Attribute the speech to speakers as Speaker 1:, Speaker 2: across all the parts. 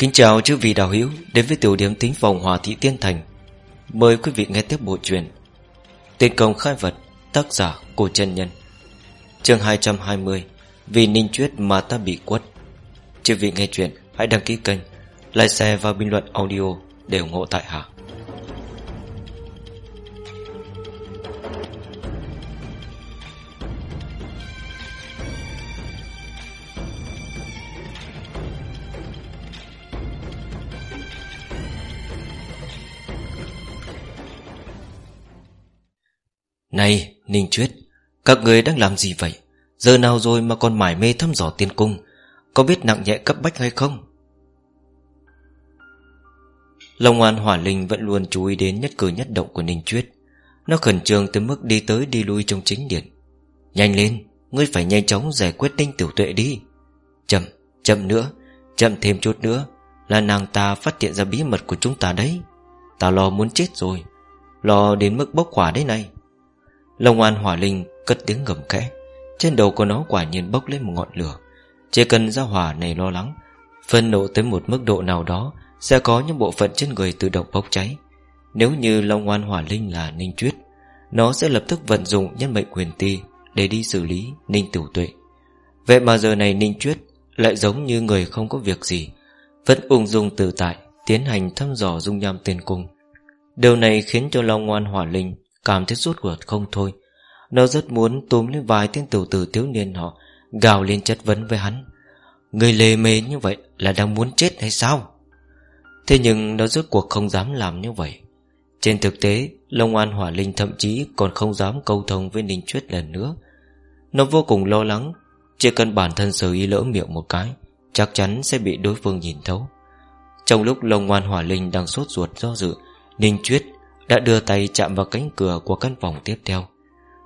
Speaker 1: Kính chào chư vị đạo hữu, đến với tiểu điểm tính phòng Hòa Thị Tiên Thành. Mời quý vị nghe tiếp bộ truyện Tên công khai vật, Tác giả Cổ chân Nhân. Chương 220 Vì ninh chuyết mà ta bị quất. Chư vị nghe chuyện, Hãy đăng ký kênh, Like share và bình luận audio Để ủng hộ tại hạ. Này Ninh Chuyết Các người đang làm gì vậy? Giờ nào rồi mà còn mải mê thăm dò tiên cung? Có biết nặng nhẹ cấp bách hay không? Long An Hỏa Linh vẫn luôn chú ý đến nhất cử nhất động của Ninh Chuyết Nó khẩn trương tới mức đi tới đi lui trong chính điện. Nhanh lên Ngươi phải nhanh chóng giải quyết Ninh Tiểu Tuệ đi. Chậm, chậm nữa Chậm thêm chút nữa Là nàng ta phát hiện ra bí mật của chúng ta đấy. Ta lo muốn chết rồi Lo đến mức bốc hỏa đấy này. Long An Hỏa Linh cất tiếng gầm khẽ. Trên đầu của nó quả nhiên bốc lên một ngọn lửa. Chỉ cần ra hỏa này lo lắng, Phân nộ tới một mức độ nào đó Sẽ có những bộ phận trên người tự động bốc cháy. Nếu như Long An Hỏa Linh là Ninh Chuyết Nó sẽ lập tức vận dụng nhân mệnh quyền ti Để đi xử lý Ninh Tiểu Tuệ. Vậy mà giờ này Ninh Chuyết Lại giống như người không có việc gì, Vẫn ung dung tự tại, Tiến hành thăm dò dung nham tiền cung. Điều này khiến cho Long An Hỏa Linh Cảm thấy rút ruột không thôi. Nó rất muốn túm lên vài tên tiểu tử thiếu niên họ, Gào lên chất vấn với hắn. Người lề mề như vậy là đang muốn chết hay sao? Thế nhưng nó rốt cuộc không dám làm như vậy. Trên thực tế, Long An Hỏa Linh thậm chí còn không dám câu thông với Ninh Chuyết lần nữa. Nó vô cùng lo lắng, Chỉ cần bản thân sở ý lỡ miệng một cái, Chắc chắn sẽ bị đối phương nhìn thấu. Trong lúc Long An Hỏa Linh đang sốt ruột do dự, Ninh Chuyết đã đưa tay chạm vào cánh cửa của căn phòng tiếp theo.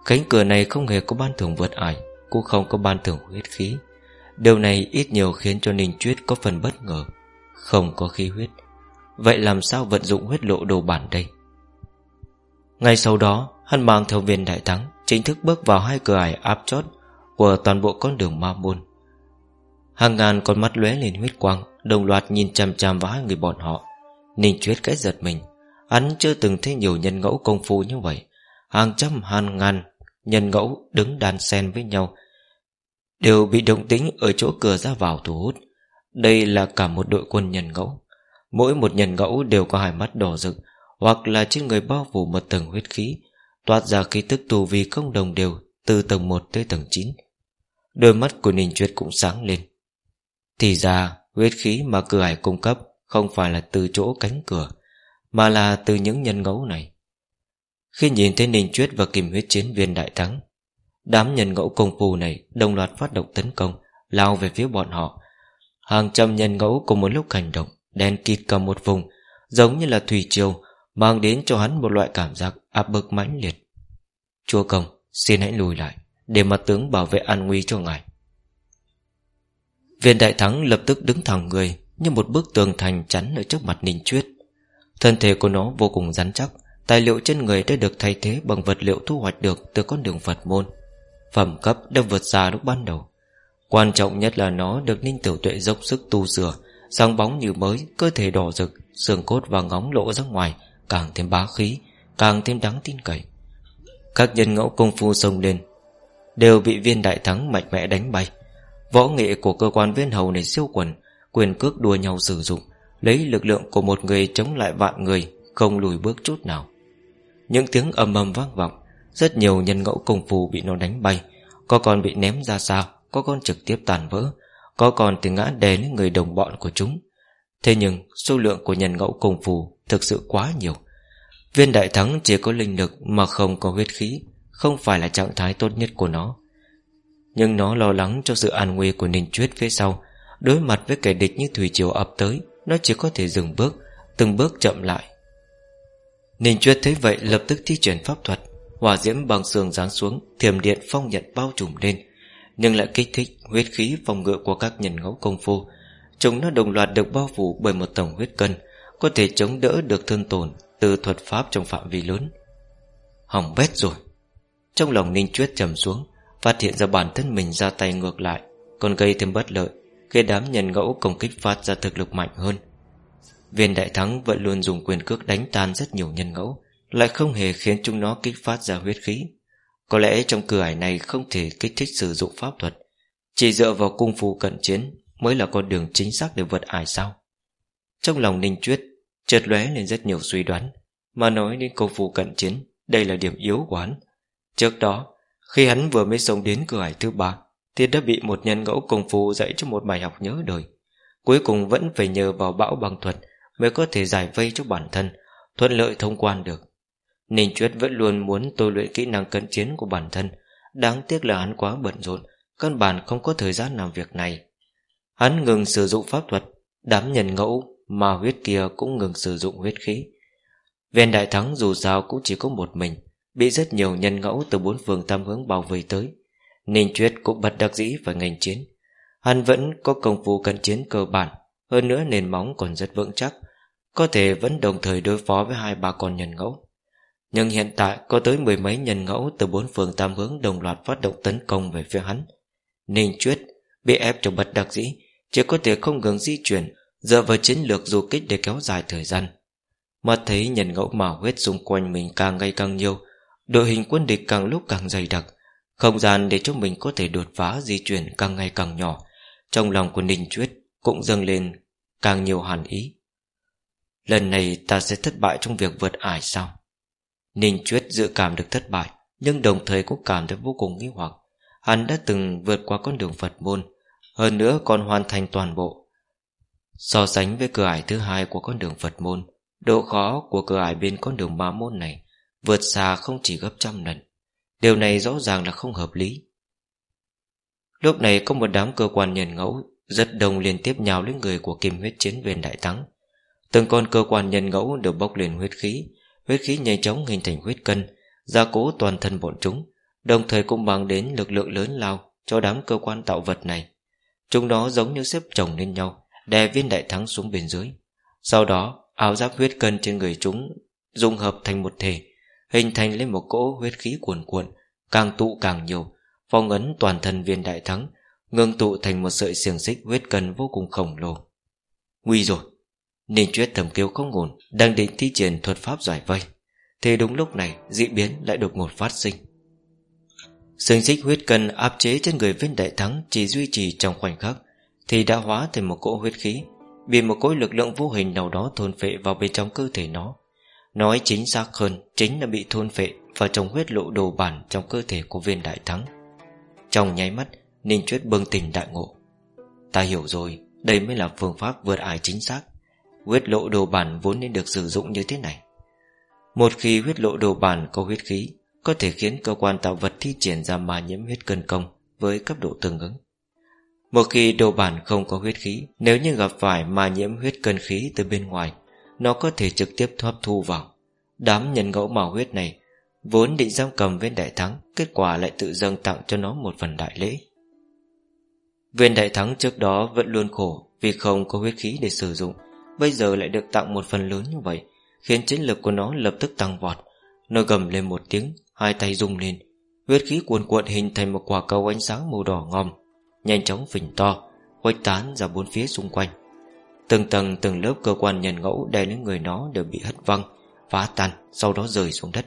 Speaker 1: Cánh cửa này không hề có ban thưởng vượt ải, Cũng không có ban thưởng huyết khí. Điều này ít nhiều khiến cho Ninh Chuyết có phần bất ngờ, Không có khí huyết. Vậy làm sao vận dụng huyết lộ đồ bản đây? Ngay sau đó, Hắn mang theo viên đại thắng, Chính thức bước vào hai cửa ải áp chót Của toàn bộ con đường ma môn. Hàng ngàn con mắt lóe lên huyết quang, Đồng loạt nhìn chằm chằm vào hai người bọn họ. Ninh Chuyết cái giật mình. Hắn chưa từng thấy nhiều nhân ngẫu công phu như vậy. Hàng trăm, hàng ngàn Nhân ngẫu đứng đàn sen với nhau, Đều bị động tính Ở chỗ cửa ra vào thu hút. Đây là cả một đội quân nhân ngẫu. Mỗi một nhân ngẫu đều có hai mắt đỏ rực, Hoặc là trên người bao phủ một tầng huyết khí. Toát ra khí tức tù vì không đồng đều Từ tầng 1 tới tầng 9 Đôi mắt của Ninh Chuyết cũng sáng lên. Thì ra, huyết khí mà cửa hải cung cấp Không phải là từ chỗ cánh cửa mà là từ những nhân ngẫu này. Khi nhìn thấy Ninh Chuyết và Kim huyết chiến viên đại thắng, Đám nhân ngẫu công phu này Đồng loạt phát động tấn công, Lao về phía bọn họ. Hàng trăm nhân ngẫu cùng một lúc hành động Đen kịt cầm một vùng, Giống như là thủy triều, Mang đến cho hắn một loại cảm giác áp bức mãnh liệt. Chúa công, Xin hãy lùi lại, Để mặt tướng bảo vệ an nguy cho ngài. Viên đại thắng lập tức đứng thẳng người, Như một bức tường thành chắn ở trước mặt Ninh Chuyết. Thân thể của nó vô cùng rắn chắc, Tài liệu trên người đã được thay thế Bằng vật liệu thu hoạch được từ con đường Phật môn. Phẩm cấp đã vượt xa lúc ban đầu. Quan trọng nhất là nó được Ninh Tiểu Tuệ dốc sức tu sửa, Sáng bóng như mới, Cơ thể đỏ rực, Xương cốt và ngóng lộ ra ngoài, Càng thêm bá khí, Càng thêm đáng tin cậy. Các nhân ngẫu công phu sông lên, Đều bị viên đại thắng mạnh mẽ đánh bay. Võ nghệ của cơ quan viên hầu này siêu quần Quyền cước đua nhau sử dụng Lấy lực lượng của một người chống lại vạn người, Không lùi bước chút nào. Những tiếng ầm ầm vang vọng, Rất nhiều nhân ngẫu công phu bị nó đánh bay. Có con bị ném ra xa Có con trực tiếp tàn vỡ, Có con từ ngã đè lên người đồng bọn của chúng. Thế nhưng, số lượng của nhân ngẫu công phu Thực sự quá nhiều. Viên đại thắng chỉ có linh lực Mà không có huyết khí, Không phải là trạng thái tốt nhất của nó. Nhưng nó lo lắng cho sự an nguy của Ninh Chuyết phía sau, Đối mặt với kẻ địch như Thủy Triều ập tới nó chỉ có thể dừng bước, Từng bước chậm lại. Ninh Chuyết thấy vậy, lập tức thi triển pháp thuật, Hỏa diễm bằng sườn giáng xuống Thiềm điện phong nhận bao trùm lên, Nhưng lại kích thích huyết khí phòng ngự Của các nhân ngẫu công phu. Chúng nó đồng loạt được bao phủ bởi một tổng huyết cân, Có thể chống đỡ được thương tổn Từ thuật pháp trong phạm vi lớn. Hỏng bét rồi. Trong lòng Ninh Chuyết trầm xuống, Phát hiện ra bản thân mình ra tay ngược lại, Còn gây thêm bất lợi. Khi đám nhân ngẫu công kích phát ra thực lực mạnh hơn. Viên đại thắng vẫn luôn dùng quyền cước đánh tan rất nhiều nhân ngẫu, Lại không hề khiến chúng nó kích phát ra huyết khí. Có lẽ trong cửa ải này không thể kích thích sử dụng pháp thuật, Chỉ dựa vào cung phu cận chiến Mới là con đường chính xác để vượt ải sau. Trong lòng Ninh Chuyết Chợt lóe lên rất nhiều suy đoán, Mà nói đến cung phu cận chiến, Đây là điểm yếu của hắn. Trước đó, Khi hắn vừa mới sống đến cửa ải thứ ba Tiết đã bị một nhân ngẫu công phu dạy cho một bài học nhớ đời. Cuối cùng vẫn phải nhờ vào bão bằng thuật Mới có thể giải vây cho bản thân, Thuận lợi thông quan được. Ninh Chuyết vẫn luôn muốn tôi luyện kỹ năng cận chiến của bản thân. Đáng tiếc là hắn quá bận rộn, Căn bản không có thời gian làm việc này. Hắn ngừng sử dụng pháp thuật, Đám nhân ngẫu mà huyết kia cũng ngừng sử dụng huyết khí. Viên đại thắng dù sao cũng chỉ có một mình, Bị rất nhiều nhân ngẫu từ bốn phương tam hướng bảo vệ tới. Ninh Chuyết cũng bật đặc dĩ và ngành chiến. Hắn vẫn có công phu cận chiến cơ bản, Hơn nữa nền móng còn rất vững chắc, Có thể vẫn đồng thời đối phó với hai ba con nhân ngẫu. Nhưng hiện tại có tới mười mấy nhân ngẫu Từ bốn phường tam hướng đồng loạt phát động tấn công về phía hắn. Ninh Chuyết bị ép trong bất đặc dĩ, Chỉ có thể không ngừng di chuyển, Dựa vào chiến lược du kích để kéo dài thời gian. Mà thấy nhân ngẫu màu huyết xung quanh mình càng ngày càng nhiều, Đội hình quân địch càng lúc càng dày đặc không gian để cho mình có thể đột phá di chuyển càng ngày càng nhỏ. Trong lòng của Ninh Chuyết cũng dâng lên càng nhiều hàn ý. Lần này ta sẽ thất bại trong việc vượt ải sao? Ninh Chuyết dự cảm được thất bại, Nhưng đồng thời cũng cảm thấy vô cùng nghi hoặc. Hắn đã từng vượt qua con đường Phật môn, Hơn nữa còn hoàn thành toàn bộ. So sánh với cửa ải thứ hai của con đường Phật môn, Độ khó của cửa ải bên con đường Ma môn này Vượt xa không chỉ gấp trăm lần. Điều này rõ ràng là không hợp lý. Lúc này có một đám cơ quan nhân ngẫu Rất đông liên tiếp nhào lên người của kim huyết chiến viên đại thắng. Từng con cơ quan nhân ngẫu đều bốc lên huyết khí. Huyết khí nhanh chóng hình thành huyết cân, Gia cố toàn thân bọn chúng, Đồng thời cũng mang đến lực lượng lớn lao Cho đám cơ quan tạo vật này. Chúng nó giống như xếp chồng lên nhau, Đè viên đại thắng xuống bên dưới. Sau đó, áo giáp huyết cân trên người chúng Dung hợp thành một thể Hình thành lên một cỗ huyết khí cuồn cuộn, Càng tụ càng nhiều, Phong ấn toàn thân viên đại thắng, Ngưng tụ thành một sợi xiềng xích huyết cân vô cùng khổng lồ. Nguy rồi, Ninh Chuyết thầm kêu không ổn, Đang định thi triển thuật pháp giải vây. Thế đúng lúc này dị biến lại đột ngột phát sinh. Sừng xích huyết cân áp chế trên người viên đại thắng Chỉ duy trì trong khoảnh khắc, Thì đã hóa thành một cỗ huyết khí, Bị một cỗ lực lượng vô hình nào đó thôn phệ vào bên trong cơ thể nó. Nói chính xác hơn, Chính là bị thôn phệ và trong huyết lộ đồ bản trong cơ thể của viên đại thắng. Trong nháy mắt, Ninh Chuyết bừng tỉnh đại ngộ. Ta hiểu rồi, Đây mới là phương pháp vượt ải chính xác. Huyết lộ đồ bản vốn nên được sử dụng như thế này. Một khi huyết lộ đồ bản có huyết khí, Có thể khiến cơ quan tạo vật thi triển ra ma nhiễm huyết cân công Với cấp độ tương ứng. Một khi đồ bản không có huyết khí, Nếu như gặp phải ma nhiễm huyết cân khí từ bên ngoài nó có thể trực tiếp hấp thu vào. Đám nhân ngẫu màu huyết này Vốn định giam cầm viên đại thắng, Kết quả lại tự dâng tặng cho nó một phần đại lễ. Viên đại thắng trước đó vẫn luôn khổ Vì không có huyết khí để sử dụng, Bây giờ lại được tặng một phần lớn như vậy, Khiến chiến lực của nó lập tức tăng vọt. Nó gầm lên một tiếng, Hai tay rung lên. Huyết khí cuồn cuộn hình thành một quả cầu ánh sáng màu đỏ ngòm, Nhanh chóng phình to Quách tán ra bốn phía xung quanh. Từng tầng, từng lớp cơ quan nhân ngẫu Đè lên người nó đều bị hất văng, Phá tan, sau đó rơi xuống đất.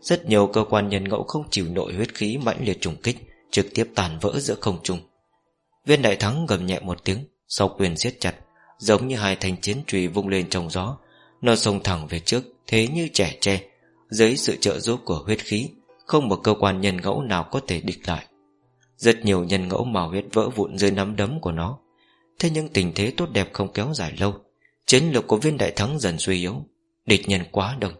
Speaker 1: Rất nhiều cơ quan nhân ngẫu không chịu nổi huyết khí mãnh liệt trùng kích, Trực tiếp tàn vỡ giữa không trung. Viên đại thắng gầm nhẹ một tiếng, Sau quyền siết chặt, Giống như hai thanh chiến trùy vung lên trong gió. Nó xông thẳng về trước, Thế như trẻ tre, Dưới sự trợ giúp của huyết khí, Không một cơ quan nhân ngẫu nào có thể địch lại. Rất nhiều nhân ngẫu màu huyết vỡ vụn dưới nắm đấm của nó Thế nhưng tình thế tốt đẹp không kéo dài lâu. Chiến lược của viên đại thắng dần suy yếu, Địch nhân quá đông.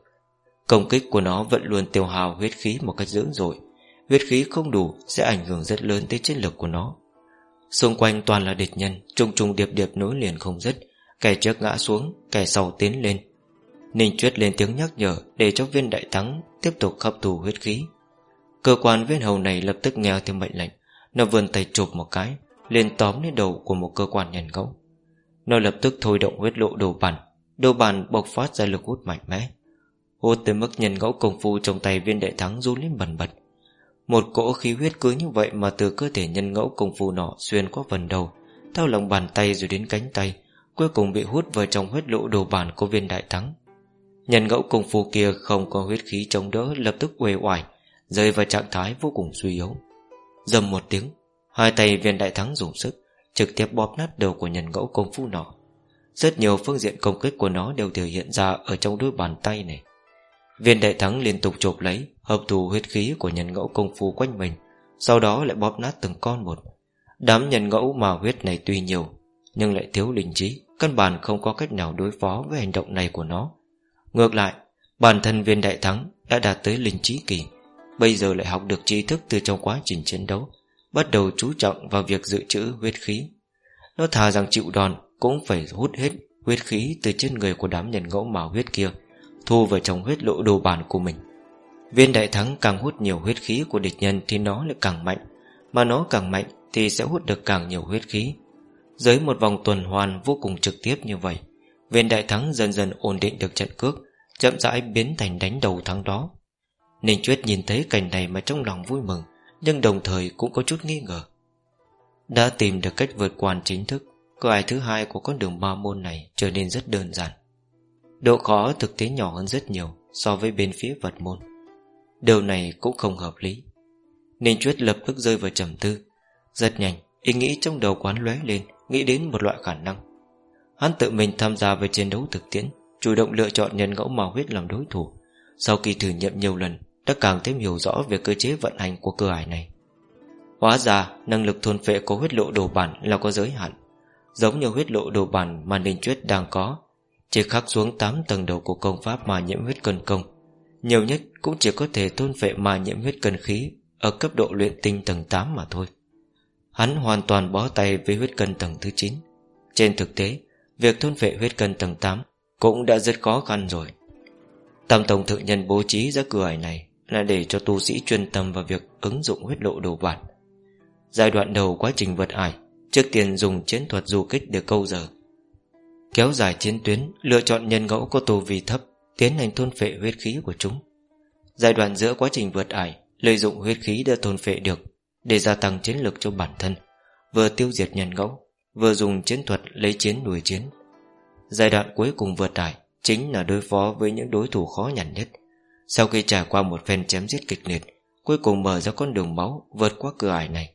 Speaker 1: Công kích của nó vẫn luôn tiêu hào huyết khí một cách dữ dội. Huyết khí không đủ sẽ ảnh hưởng rất lớn tới chiến lược của nó. Xung quanh toàn là địch nhân Trung trung điệp điệp nối liền không dứt. Kẻ trước ngã xuống, Kẻ sau tiến lên. Ninh Chuyết lên tiếng nhắc nhở Để cho viên đại thắng tiếp tục hấp thù huyết khí. Cơ quan viên hầu này lập tức nghe theo mệnh lệnh. Nó vươn tay chụp một cái lên tóm lên đầu của một cơ quan nhân ngẫu Nó lập tức thôi động huyết lộ đồ bàn, Đồ bàn bộc phát ra lực hút mạnh mẽ. Hút tới mức nhân ngẫu công phu trong tay viên đại thắng run lên bần bật. Một cỗ khí huyết cứ như vậy mà từ cơ thể nhân ngẫu công phu nọ xuyên qua phần đầu Theo lòng bàn tay rồi đến cánh tay Cuối cùng bị hút vào trong huyết lộ đồ bàn của viên đại thắng. Nhân ngẫu công phu kia không có huyết khí chống đỡ Lập tức uể oải Rơi vào trạng thái vô cùng suy yếu. Dầm một tiếng Hai tay viên đại thắng dùng sức, Trực tiếp bóp nát đầu của nhân ngẫu công phu nọ. Rất nhiều phương diện công kích của nó Đều thể hiện ra ở trong đôi bàn tay này. Viên đại thắng liên tục chộp lấy Hợp thù huyết khí của nhân ngẫu công phu quanh mình, Sau đó lại bóp nát từng con một. Đám nhân ngẫu mà huyết này tuy nhiều, Nhưng lại thiếu linh trí, Căn bản không có cách nào đối phó với hành động này của nó. Ngược lại, Bản thân viên đại thắng đã đạt tới linh trí kỳ, Bây giờ lại học được trí thức từ trong quá trình chiến đấu. Bắt đầu chú trọng vào việc dự trữ huyết khí. Nó thà rằng chịu đòn Cũng phải hút hết huyết khí Từ trên người của đám nhân ngẫu màu huyết kia, Thu vào trong huyết lộ đồ bản của mình. Viên đại thắng càng hút nhiều huyết khí của địch nhân Thì nó lại càng mạnh, Mà nó càng mạnh thì sẽ hút được càng nhiều huyết khí. Dưới một vòng tuần hoàn vô cùng trực tiếp như vậy, Viên đại thắng dần dần ổn định được trận cước, Chậm rãi biến thành đánh đầu thắng đó. Ninh Chuyết nhìn thấy cảnh này mà trong lòng vui mừng. Nhưng đồng thời cũng có chút nghi ngờ. Đã tìm được cách vượt qua chính thức Cửa ải thứ hai của con đường ba môn này Trở nên rất đơn giản. Độ khó thực tế nhỏ hơn rất nhiều So với bên phía vật môn. Điều này cũng không hợp lý. Ninh Chuyết lập tức rơi vào trầm tư, Rất nhanh, Ý nghĩ trong đầu quán lóe lên, Nghĩ đến một loại khả năng. Hắn tự mình tham gia về chiến đấu thực tiễn, Chủ động lựa chọn nhân ngẫu màu huyết làm đối thủ. Sau khi thử nghiệm nhiều lần đã càng thêm hiểu rõ về cơ chế vận hành của cơ ải này. Hóa ra, năng lực thôn phệ của huyết lộ đồ bản là có giới hạn, Giống như huyết lộ đồ bản mà Ninh Chuyết đang có, Chỉ khắc xuống 8 tầng đầu của công pháp mà nhiễm huyết cân công. Nhiều nhất cũng chỉ có thể thôn phệ mà nhiễm huyết cân khí Ở cấp độ luyện tinh tầng 8 mà thôi. Hắn hoàn toàn bó tay với huyết cân tầng thứ 9 Trên thực tế, Việc thôn phệ huyết cân tầng 8 Cũng đã rất khó khăn rồi. Tam Tổng Thượng Nhân bố trí ra cửa ải này là để cho tu sĩ chuyên tâm vào việc ứng dụng huyết lộ đồ bản Giai đoạn đầu quá trình vượt ải, Trước tiên dùng chiến thuật du kích để câu giờ. Kéo dài chiến tuyến, Lựa chọn nhân ngẫu có tu vi thấp, Tiến hành thôn phệ huyết khí của chúng. Giai đoạn giữa quá trình vượt ải, Lợi dụng huyết khí đã thôn phệ được, Để gia tăng chiến lược cho bản thân, Vừa tiêu diệt nhân ngẫu, Vừa dùng chiến thuật lấy chiến đuổi chiến. Giai đoạn cuối cùng vượt ải Chính là đối phó với những đối thủ khó nhằn nhất. Sau khi trải qua một phen chém giết kịch liệt, Cuối cùng mở ra con đường máu Vượt qua cửa ải này.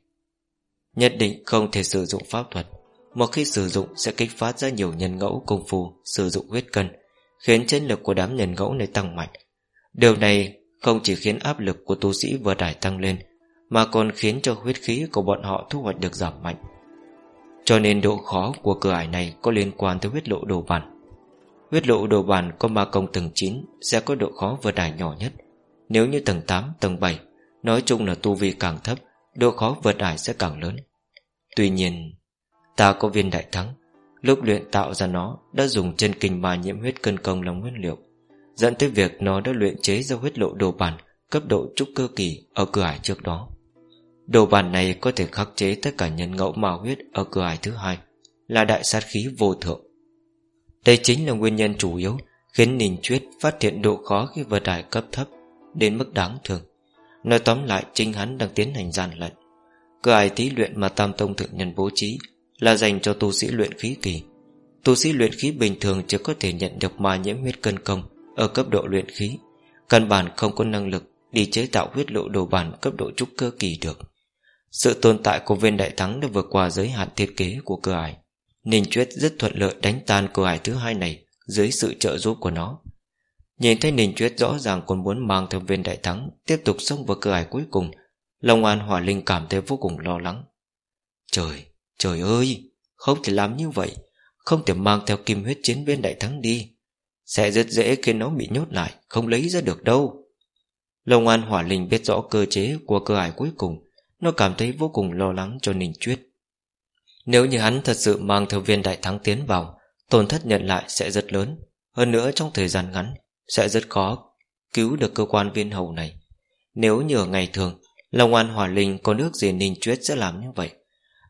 Speaker 1: Nhất định không thể sử dụng pháp thuật Một khi sử dụng sẽ kích phát ra nhiều nhân ngẫu công phu Sử dụng huyết cân, Khiến chiến lực của đám nhân ngẫu này tăng mạnh. Điều này không chỉ khiến áp lực của tu sĩ vừa đải tăng lên, Mà còn khiến cho huyết khí của bọn họ thu hoạch được giảm mạnh. Cho nên độ khó của cửa ải này có liên quan tới huyết lộ đồ bản Huyết lộ đồ bàn có ma công tầng 9 Sẽ có độ khó vừa đải nhỏ nhất. Nếu như tầng 8, tầng 7 Nói chung là tu vi càng thấp Độ khó vượt đải sẽ càng lớn. Tuy nhiên Ta có viên đại thắng. Lúc luyện tạo ra nó Đã dùng chân kinh ma nhiễm huyết cân công làm nguyên liệu. Dẫn tới việc nó đã luyện chế ra huyết lộ đồ bàn Cấp độ trúc cơ kỳ Ở cửa ải trước đó. Đồ bàn này có thể khắc chế tất cả nhân ngẫu ma huyết Ở cửa ải thứ hai Là đại sát khí vô thượng. Đây chính là nguyên nhân chủ yếu Khiến Ninh Chuyết phát hiện độ khó khi vượt đại cấp thấp Đến mức đáng thương. Nói tóm lại, chính hắn đang tiến hành gian lận Cửa ải thí luyện mà Tam Tông Thượng Nhân bố trí Là dành cho tu sĩ luyện khí kỳ Tu sĩ luyện khí bình thường chỉ có thể nhận được ma nhiễm huyết cân công Ở cấp độ luyện khí, Căn bản không có năng lực Đi chế tạo huyết lộ đồ bản cấp độ trúc cơ kỳ được. Sự tồn tại của viên đại thắng Đã vượt qua giới hạn thiết kế của cửa ải. Ninh Chuyết rất thuận lợi đánh tan cửa ải thứ hai này Dưới sự trợ giúp của nó. Nhìn thấy Ninh Chuyết rõ ràng còn muốn mang theo viên đại thắng Tiếp tục xông vào cửa ải cuối cùng Long An Hỏa Linh cảm thấy vô cùng lo lắng. Trời, trời ơi Không thể làm như vậy Không thể mang theo kim huyết chiến viên đại thắng đi. Sẽ rất dễ khiến nó bị nhốt lại Không lấy ra được đâu. Long An Hỏa Linh biết rõ cơ chế Của cơ ải cuối cùng Nó cảm thấy vô cùng lo lắng cho Ninh Chuyết. Nếu như hắn thật sự mang theo viên đại thắng tiến vào, Tổn thất nhận lại sẽ rất lớn. Hơn nữa trong thời gian ngắn, Sẽ rất khó cứu được cơ quan viên hầu này. Nếu như ở ngày thường, Long An Hỏa Linh có nước gì Ninh Chuyết sẽ làm như vậy?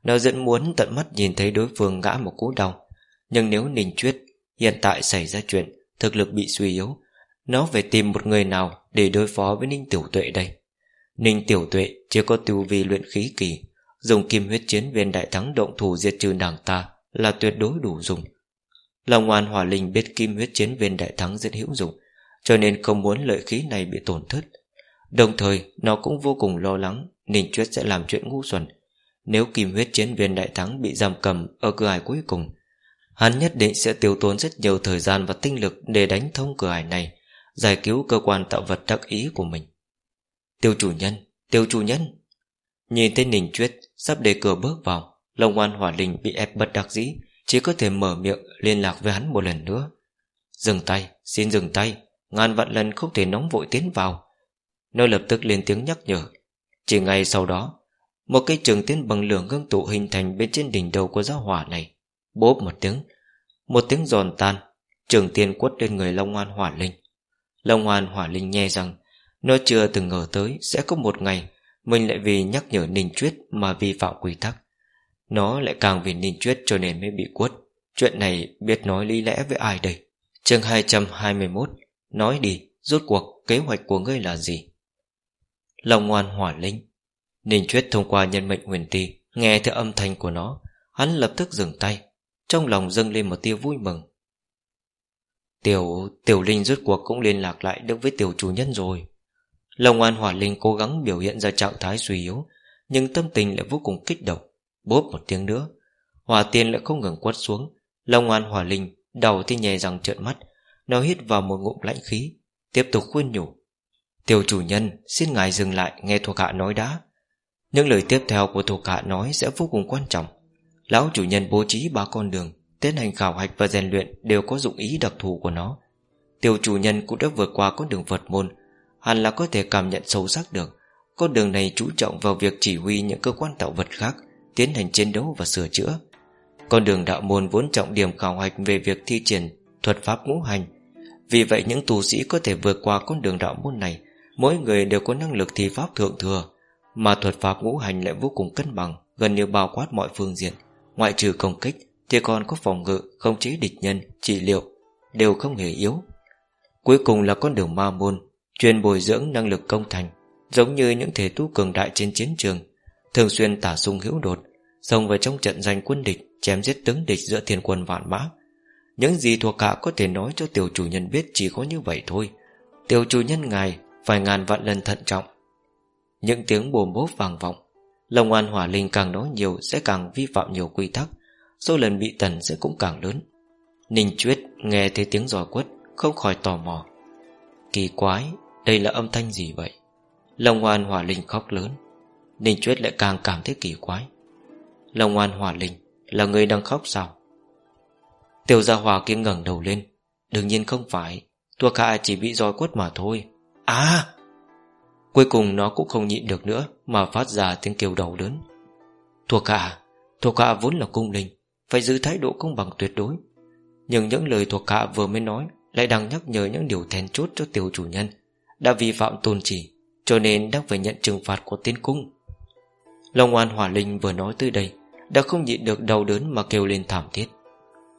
Speaker 1: Nó dẫn muốn tận mắt nhìn thấy đối phương ngã một cú đau. Nhưng nếu Ninh Chuyết Hiện tại xảy ra chuyện, Thực lực bị suy yếu, Nó phải tìm một người nào để đối phó với Ninh Tiểu Tuệ đây? Ninh Tiểu Tuệ chưa có tiêu vi luyện khí kỳ Dùng kim huyết chiến viên đại thắng động thủ diệt trừ nàng ta Là tuyệt đối đủ dùng. Lòng oan hỏa linh biết kim huyết chiến viên đại thắng rất hữu dụng, Cho nên không muốn lợi khí này bị tổn thất. Đồng thời, nó cũng vô cùng lo lắng Ninh Chuyết sẽ làm chuyện ngu xuẩn. Nếu kim huyết chiến viên đại thắng bị giam cầm Ở cửa ải cuối cùng, Hắn nhất định sẽ tiêu tốn rất nhiều thời gian và tinh lực Để đánh thông cửa ải này, Giải cứu cơ quan tạo vật đắc ý của mình. Tiêu chủ nhân, Tiêu chủ nhân! Nhìn thấy Ninh Chuyết sắp để cửa bước vào Lòng An hỏa linh bị ép bất đắc dĩ Chỉ có thể mở miệng liên lạc với hắn một lần nữa. Dừng tay, xin dừng tay Ngàn vạn lần không thể nóng vội tiến vào. Nơi lập tức lên tiếng nhắc nhở. Chỉ ngay sau đó Một cây trường tiến bằng lửa ngưng tụ hình thành Bên trên đỉnh đầu của giáo hỏa này. Bốp một tiếng Một tiếng giòn tan Trường tiên quất lên người Long Hoan Hỏa Linh. Long Hoan Hỏa Linh nghe rằng Nó chưa từng ngờ tới sẽ có một ngày mình lại vì nhắc nhở Ninh Chuyết Mà vi phạm quy tắc. Nó lại càng vì Ninh Chuyết cho nên mới bị quất. Chuyện này biết nói lý lẽ với ai đây? Chương 221 Nói đi, rốt cuộc kế hoạch của ngươi là gì? Lòng ngoan hỏa linh Ninh Chuyết thông qua nhân mệnh huyền ti Nghe theo âm thanh của nó Hắn lập tức dừng tay Trong lòng dâng lên một tia vui mừng. Tiểu, tiểu linh rốt cuộc cũng liên lạc lại được với tiểu chủ nhân rồi. Lòng an hỏa linh cố gắng biểu hiện ra trạng thái suy yếu, Nhưng tâm tình lại vô cùng kích động, Bốp một tiếng nữa. Hỏa tiên lại không ngừng quất xuống. Lòng an hỏa linh Đầu thì nhè rằng trợn mắt, Nó hít vào một ngụm lãnh khí, Tiếp tục khuyên nhủ. Tiểu chủ nhân, xin ngài dừng lại, nghe thuộc hạ nói đã. Những lời tiếp theo của thuộc hạ nói sẽ vô cùng quan trọng. Lão chủ nhân bố trí ba con đường, Tiến hành khảo hạch và rèn luyện Đều có dụng ý đặc thù của nó. Tiểu chủ nhân cũng đã vượt qua con đường vật môn Hẳn là có thể cảm nhận sâu sắc được. Con đường này chú trọng vào việc chỉ huy Những cơ quan tạo vật khác Tiến hành chiến đấu và sửa chữa. Con đường đạo môn vốn trọng điểm khảo hạch Về việc thi triển thuật pháp ngũ hành. Vì vậy những tu sĩ có thể vượt qua con đường đạo môn này. Mỗi người đều có năng lực thi pháp thượng thừa Mà thuật pháp ngũ hành lại vô cùng cân bằng Gần như bao quát mọi phương diện. Ngoại trừ công kích Thì còn có phòng ngự, không chế địch nhân, trị liệu Đều không hề yếu. Cuối cùng là con đường ma môn. Chuyên bồi dưỡng năng lực công thành, Giống như những thể tu cường đại trên chiến trường, Thường xuyên tả sung hữu đột, Xông vào trong trận giành quân địch, Chém giết tướng địch giữa thiên quân vạn mã. Những gì thuộc hạ có thể nói cho tiểu chủ nhân biết Chỉ có như vậy thôi. Tiểu chủ nhân ngài phải ngàn vạn lần thận trọng. Những tiếng bồm bốp vang vọng. Lòng an hỏa linh càng nói nhiều Sẽ càng vi phạm nhiều quy tắc, Số lần bị tần sẽ cũng càng lớn. Ninh Chuyết nghe thấy tiếng giò quất, Không khỏi tò mò. Kỳ quái đây là âm thanh gì vậy? Lòng oan hỏa linh khóc lớn. Ninh Chuyết lại càng cảm thấy kỳ quái. Lòng oan hỏa linh, Là người đang khóc sao? Tiểu gia hòa kia ngẩng đầu lên. Đương nhiên không phải. Thuộc hạ chỉ bị roi quất mà thôi. À! Cuối cùng nó cũng không nhịn được nữa Mà phát ra tiếng kêu đầu lớn Thuộc hạ Thuộc hạ vốn là cung linh, Phải giữ thái độ công bằng tuyệt đối. Nhưng những lời thuộc hạ vừa mới nói Lại đang nhắc nhở những điều then chốt cho tiểu chủ nhân. Đã vi phạm tôn chỉ, Cho nên đang phải nhận trừng phạt của tiên cung. Long oan hỏa linh vừa nói tới đây, Đã không nhịn được đau đớn mà kêu lên thảm thiết.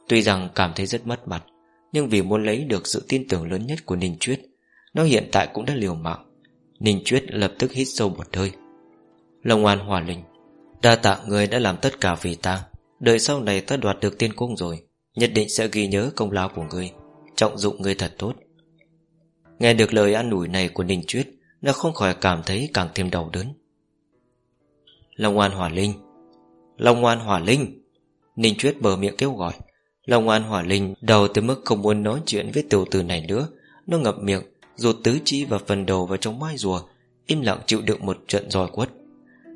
Speaker 1: Tuy rằng cảm thấy rất mất mặt, Nhưng vì muốn lấy được sự tin tưởng lớn nhất của Ninh Chuyết, Nó hiện tại cũng đã liều mạng. Ninh Chuyết lập tức hít sâu một hơi. Long oan hỏa linh, Đa tạ người đã làm tất cả vì ta. Đợi sau này ta đoạt được tiên cung rồi, Nhất định sẽ ghi nhớ công lao của ngươi Trọng dụng ngươi thật tốt. Nghe được lời an ủi này của Ninh Chuyết Nó không khỏi cảm thấy càng thêm đau đớn. Long An hỏa linh. Long An hỏa linh. Ninh Chuyết bờ miệng kêu gọi. Long An hỏa linh đầu tới mức không muốn nói chuyện với tiểu tử này nữa. Nó ngập miệng Rụt tứ chi và phần đầu vào trong mai rùa, Im lặng chịu đựng một trận roi quất.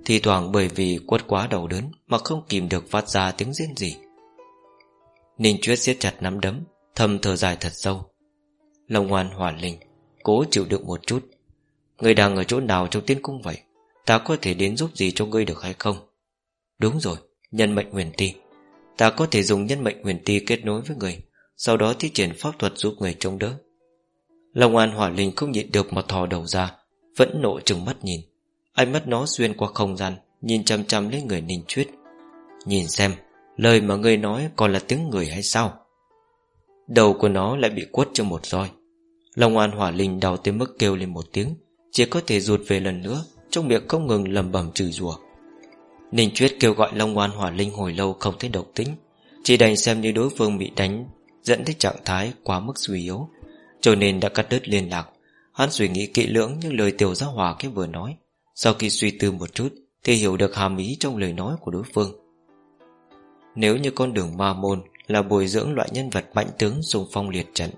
Speaker 1: Thì thoảng bởi vì quất quá đầu đớn Mà không kìm được phát ra tiếng riêng gì Ninh Chuyết siết chặt nắm đấm, Thầm thở dài thật sâu. Long An hỏa linh. Cố chịu đựng một chút. Người đang ở chỗ nào trong tiên cung vậy? Ta có thể đến giúp gì cho ngươi được hay không? Đúng rồi, Nhân mệnh huyền ti. Ta có thể dùng nhân mệnh huyền ti kết nối với người, Sau đó thi triển pháp thuật giúp người chống đỡ. Long an hỏa linh không nhịn được mà thò đầu ra, Vẫn nộ trừng mắt nhìn. Ánh mắt nó xuyên qua không gian, Nhìn chăm chăm lên người Ninh Chuyết. Nhìn xem, Lời mà ngươi nói còn là tiếng người hay sao? Đầu của nó lại bị quất cho một roi. Long an hỏa linh đau tới mức kêu lên một tiếng, Chỉ có thể rụt về lần nữa, Trong miệng không ngừng lầm bầm chửi rủa. Ninh Chuyết kêu gọi Long An Hỏa Linh hồi lâu không thấy độc tĩnh, Chỉ đành xem như đối phương bị đánh, Dẫn tới trạng thái quá mức suy yếu. Cho nên đã cắt đứt liên lạc. Hắn suy nghĩ kỹ lưỡng những lời tiểu gia hòa kia vừa nói. Sau khi suy tư một chút, Thì hiểu được hàm ý trong lời nói của đối phương. Nếu như con đường ma môn Là bồi dưỡng loại nhân vật mạnh tướng xung phong liệt trận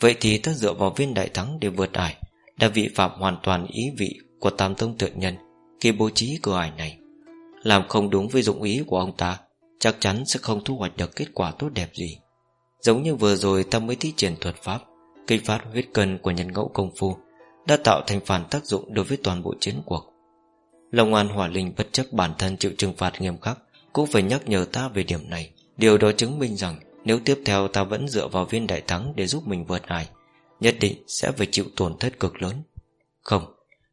Speaker 1: Vậy thì ta dựa vào viên đại thắng để vượt ải, Đã vi phạm hoàn toàn ý vị Của tam tông thượng nhân, Khi bố trí cửa ải này. Làm không đúng với dụng ý của ông ta, Chắc chắn sẽ không thu hoạch được kết quả tốt đẹp gì. Giống như vừa rồi ta mới thi triển thuật pháp, Kích phát huyết cân của nhân ngẫu công phu, Đã tạo thành phản tác dụng đối với toàn bộ chiến cuộc. Lòng An Hỏa Linh bất chấp bản thân chịu trừng phạt nghiêm khắc, Cũng phải nhắc nhở ta về điểm này. Điều đó chứng minh rằng nếu tiếp theo ta vẫn dựa vào viên đại thắng Để giúp mình vượt ải Nhất định sẽ phải chịu tổn thất cực lớn. Không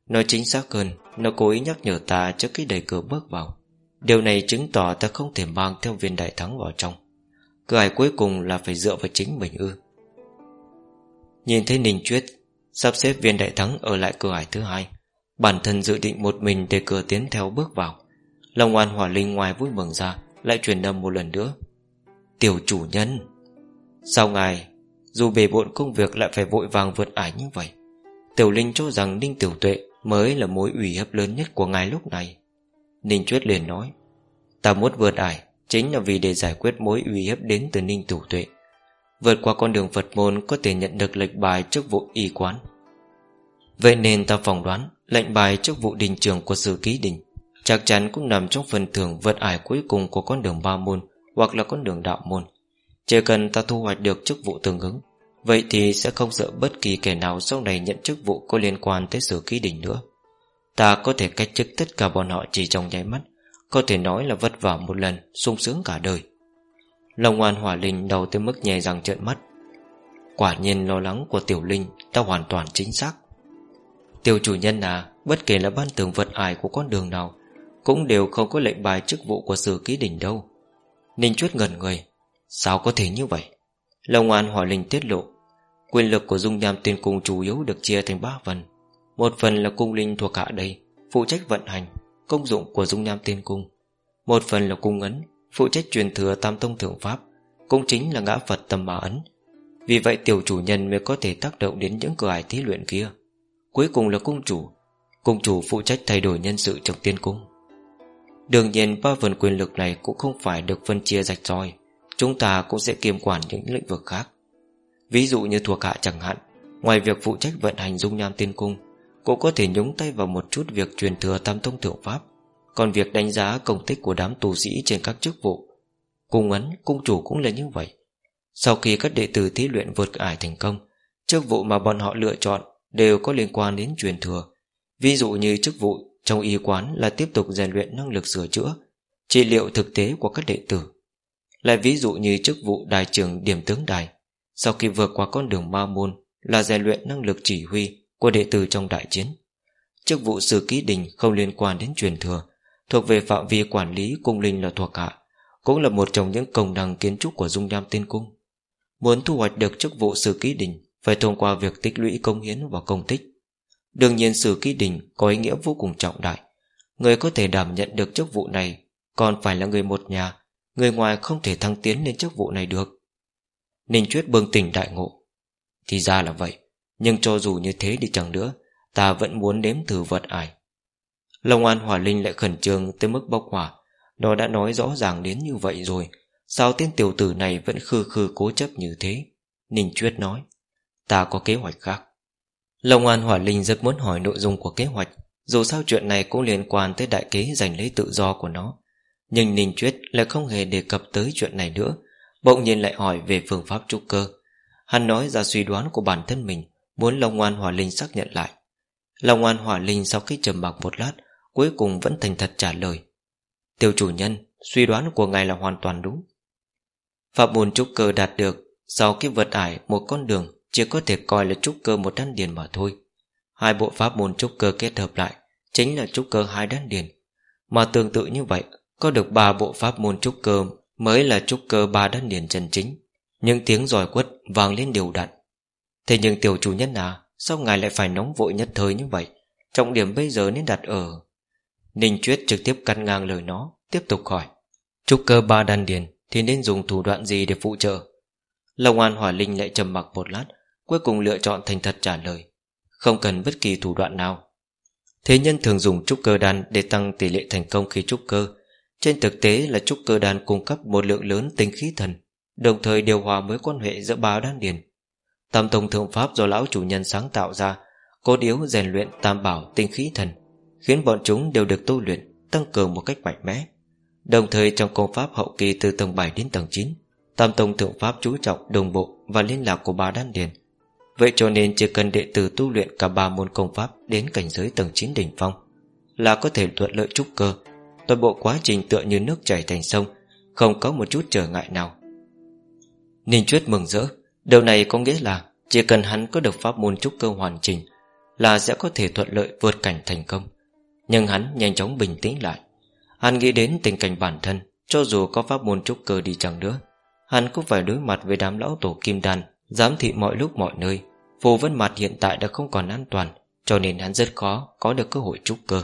Speaker 1: Nói chính xác hơn, Nó cố ý nhắc nhở ta trước khi đẩy cửa bước vào. Điều này chứng tỏ ta không thể mang theo viên đại thắng vào trong. Cửa ải cuối cùng là phải dựa vào chính mình ư. Nhìn thấy Ninh Chuyết Sắp xếp viên đại thắng ở lại cửa ải thứ hai, Bản thân dự định một mình để cửa tiến theo bước vào. Long oan hỏa linh ngoài vui mừng ra, Lại truyền âm một lần nữa. Tiểu chủ nhân. Sao ngài, Dù bề bộn công việc lại phải vội vàng vượt ải như vậy? Tiểu Linh cho rằng Ninh Tiểu Tuệ Mới là mối ủy hiếp lớn nhất của ngài lúc này. Ninh Chuyết liền nói, Ta muốn vượt ải Chính là vì để giải quyết mối uy hiếp đến từ Ninh Tiểu Tuệ. Vượt qua con đường Phật môn Có thể nhận được lệnh bài chức vụ y quán. Vậy nên ta phỏng đoán Lệnh bài chức vụ đình trường của sư ký đình Chắc chắn cũng nằm trong phần thưởng vượt ải cuối cùng của con đường ba môn. Hoặc là con đường đạo môn. Chỉ cần ta thu hoạch được chức vụ tương ứng, Vậy thì sẽ không sợ bất kỳ kẻ nào Sau này nhận chức vụ có liên quan tới sử ký đỉnh nữa. Ta có thể cách chức tất cả bọn họ chỉ trong nháy mắt, Có thể nói là vất vả một lần, sung sướng cả đời. Long An Hỏa Linh đầu tới mức nhè răng trợn mắt. Quả nhiên lo lắng của Tiểu Linh Ta hoàn toàn chính xác. Tiểu chủ nhân à Bất kể là ban tường vật ải của con đường nào, Cũng đều không có lệnh bài chức vụ của sử ký đỉnh đâu. Ninh Chuyết ngẩn người. Sao có thể như vậy? Long An Hỏa Linh tiết lộ, Quyền lực của Dung Nham Tiên Cung chủ yếu được chia thành ba phần. Một phần là cung linh thuộc hạ đây, Phụ trách vận hành, Công dụng của Dung Nham Tiên Cung. Một phần là cung ấn, Phụ trách truyền thừa tam tông thượng pháp, Cũng chính là ngã Phật tầm mà ấn. Vì vậy tiểu chủ nhân mới có thể tác động đến những cửa ải thí luyện kia. Cuối cùng là cung chủ Cung chủ phụ trách thay đổi nhân sự trong tiên cung. Đương nhiên ba phần quyền lực này Cũng không phải được phân chia rạch ròi. Chúng ta cũng sẽ kiềm quản những lĩnh vực khác. Ví dụ như thuộc hạ chẳng hạn Ngoài việc phụ trách vận hành dung nham tiên cung Cũng có thể nhúng tay vào một chút việc truyền thừa tam thông thượng pháp. Còn việc đánh giá công tích của đám tù sĩ trên các chức vụ Cung ấn, cung chủ cũng là như vậy. Sau khi các đệ tử thí luyện vượt ải thành công Chức vụ mà bọn họ lựa chọn Đều có liên quan đến truyền thừa. Ví dụ như chức vụ trong y quán Là tiếp tục rèn luyện năng lực sửa chữa Trị liệu thực tế của các đệ tử Lại ví dụ như chức vụ đại trưởng điểm tướng đài Sau khi vượt qua con đường ma môn Là rèn luyện năng lực chỉ huy Của đệ tử trong đại chiến Chức vụ sử ký đình không liên quan đến truyền thừa thuộc về phạm vi quản lý cung linh là thuộc hạ, cũng là một trong những công năng kiến trúc của dung nham tiên cung. Muốn thu hoạch được chức vụ sử ký đình phải thông qua việc tích lũy công hiến và công tích. Đương nhiên sử ký đình có ý nghĩa vô cùng trọng đại. Người có thể đảm nhận được chức vụ này còn phải là người một nhà, người ngoài không thể thăng tiến lên chức vụ này được. Ninh Chuyết bừng tỉnh đại ngộ. Thì ra là vậy, nhưng cho dù như thế đi chẳng nữa, ta vẫn muốn đếm thử vật ải. Long An Hỏa Linh lại khẩn trương tới mức bốc hỏa Nó đã nói rõ ràng đến như vậy rồi Sao tên tiểu tử này vẫn khư khư cố chấp như thế Ninh Chuyết nói Ta có kế hoạch khác Long An Hỏa Linh rất muốn hỏi nội dung của kế hoạch, Dù sao chuyện này cũng liên quan tới đại kế giành lấy tự do của nó. Nhưng Ninh Chuyết lại không hề đề cập tới chuyện này nữa, Bỗng nhiên lại hỏi về phương pháp trúc cơ. Hắn nói ra suy đoán của bản thân mình, Muốn Long An Hỏa Linh xác nhận lại. Long An Hỏa Linh sau khi trầm mặc một lát, Cuối cùng vẫn thành thật trả lời. Tiêu chủ nhân, Suy đoán của ngài là hoàn toàn đúng. Phạm môn trúc cơ đạt được Sau khi vượt ải một con đường chỉ có thể coi là trúc cơ một đan điền mà thôi. Hai bộ pháp môn trúc cơ kết hợp lại, Chính là trúc cơ hai đan điền. Mà tương tự như vậy, Có được ba bộ pháp môn trúc cơ Mới là trúc cơ ba đan điền chân chính. Những tiếng giỏi quất vang lên đều đặn. Thế nhưng tiểu chủ nhân à Sao ngài lại phải nóng vội nhất thời như vậy? Trọng điểm bây giờ nên đặt ở Ninh Chuyết trực tiếp cắt ngang lời nó, Tiếp tục hỏi. Trúc cơ ba đan điền thì nên dùng thủ đoạn gì để phụ trợ? Long An Hỏa Linh lại trầm mặc một lát Cuối cùng lựa chọn thành thật trả lời, Không cần bất kỳ thủ đoạn nào. Thế nhân thường dùng trúc cơ đan Để tăng tỷ lệ thành công khi trúc cơ. Trên thực tế là trúc cơ đan cung cấp Một lượng lớn tinh khí thần, Đồng thời điều hòa mối quan hệ giữa ba đan điền. Tam tông thượng pháp do lão chủ nhân sáng tạo ra Cốt yếu rèn luyện tam bảo tinh khí thần, Khiến bọn chúng đều được tu luyện, Tăng cường một cách mạnh mẽ. Đồng thời trong công pháp hậu kỳ từ tầng 7 đến tầng 9 Tam tông thượng pháp chú trọng đồng bộ Và liên lạc của ba đan điền. Vậy cho nên chỉ cần đệ tử tu luyện Cả ba môn công pháp đến cảnh giới tầng 9 đỉnh phong Là có thể thuận lợi trúc cơ. Toàn bộ quá trình tựa như nước chảy thành sông, Không có một chút trở ngại nào. Ninh Chuyết mừng rỡ, Điều này có nghĩa là Chỉ cần hắn có được pháp môn trúc cơ hoàn chỉnh Là sẽ có thể thuận lợi vượt cảnh thành công. Nhưng hắn nhanh chóng bình tĩnh lại. Hắn nghĩ đến tình cảnh bản thân, Cho dù có pháp môn trúc cơ đi chẳng nữa, Hắn cũng phải đối mặt với đám lão tổ kim đan Giám thị mọi lúc mọi nơi, Phù vân mặt hiện tại đã không còn an toàn, Cho nên hắn rất khó có được cơ hội trúc cơ.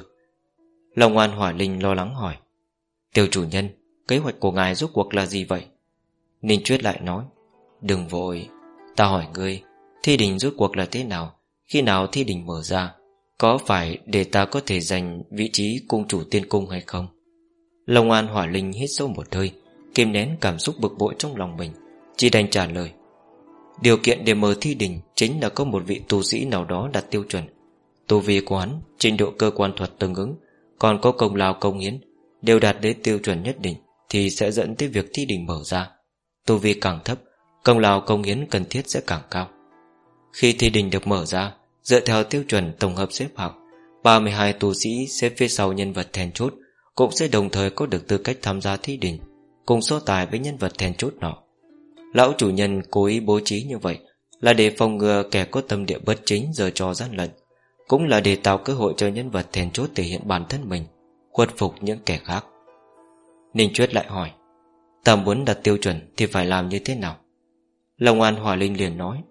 Speaker 1: Long An Hỏa Linh lo lắng hỏi, Tiêu chủ nhân, Kế hoạch của ngài rốt cuộc là gì vậy? Ninh Chuyết lại nói, Đừng vội, Ta hỏi ngươi, Thi đình rốt cuộc là thế nào? Khi nào thi đình mở ra, Có phải để ta có thể giành vị trí cung chủ tiên cung hay không? Long An Hỏa Linh hít sâu một hơi, Kiềm nén cảm xúc bực bội trong lòng mình, Chỉ đành trả lời Điều kiện để mở thi đình Chính là có một vị tu sĩ nào đó đặt tiêu chuẩn. Tu vi quán, Trình độ cơ quan thuật tương ứng Còn có công lao công hiến Đều đạt đến tiêu chuẩn nhất định Thì sẽ dẫn tới việc thi đình mở ra. Tu vi càng thấp Công lao công hiến cần thiết sẽ càng cao. Khi thi đình được mở ra Dựa theo tiêu chuẩn tổng hợp xếp hạng 32 tu sĩ xếp phía sau nhân vật then chốt Cũng sẽ đồng thời có được tư cách tham gia thi đình Cùng so tài với nhân vật then chốt nọ. Lão chủ nhân cố ý bố trí như vậy Là để phòng ngừa kẻ có tâm địa bất chính Giờ cho gian lận Cũng là để tạo cơ hội cho nhân vật thèn chốt Thể hiện bản thân mình, Khuất phục những kẻ khác. Ninh Chuyết lại hỏi, Ta muốn đặt tiêu chuẩn thì phải làm như thế nào? Long An Hòa Linh liền nói,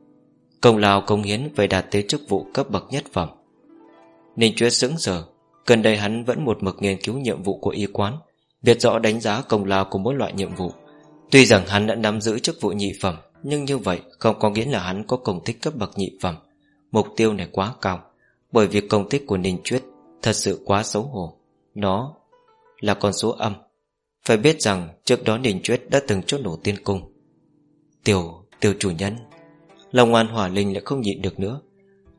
Speaker 1: Công lao công hiến phải đạt tới chức vụ cấp bậc nhất phẩm. Ninh Chuyết sững sờ, Gần đây hắn vẫn một mực nghiên cứu nhiệm vụ của y quán, Biết rõ đánh giá công lao của mỗi loại nhiệm vụ Tuy rằng hắn đã nắm giữ chức vụ nhị phẩm Nhưng như vậy không có nghĩa là hắn có công tích cấp bậc nhị phẩm. Mục tiêu này quá cao Bởi vì công tích của Ninh Chuyết Thật sự quá xấu hổ. Nó là con số âm. Phải biết rằng trước đó Ninh Chuyết đã từng chốt nổ tiên cung. Tiểu, tiểu chủ nhân Lòng an hỏa linh lại không nhịn được nữa.